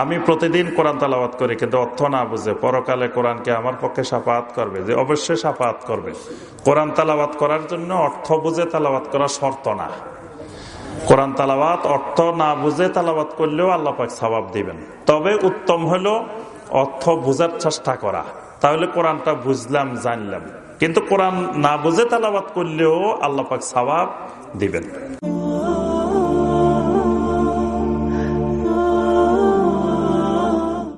আমি প্রতিদিন কোরআন তালাবাদ করি, কিন্তু অর্থ না বুঝে পরকালে কোরআনকে আমার পক্ষে সাফাত করবে যে অবশ্যই সাফাত করবে। কোরআন তালাবাদ করার জন্য অর্থ বুঝে তালাবাদ করা শর্ত না। কোরআন তালাবাদ অর্থ না বুঝে তালাবাদ করলেও আল্লাপাক স্বভাব দিবেন। তবে উত্তম হলো অর্থ বুঝার চেষ্টা করা। তাহলে কোরআনটা বুঝলাম জানলাম। কিন্তু কোরআন না বুঝে তালাবাত করলেও আল্লাপাক সবাব দিবেন।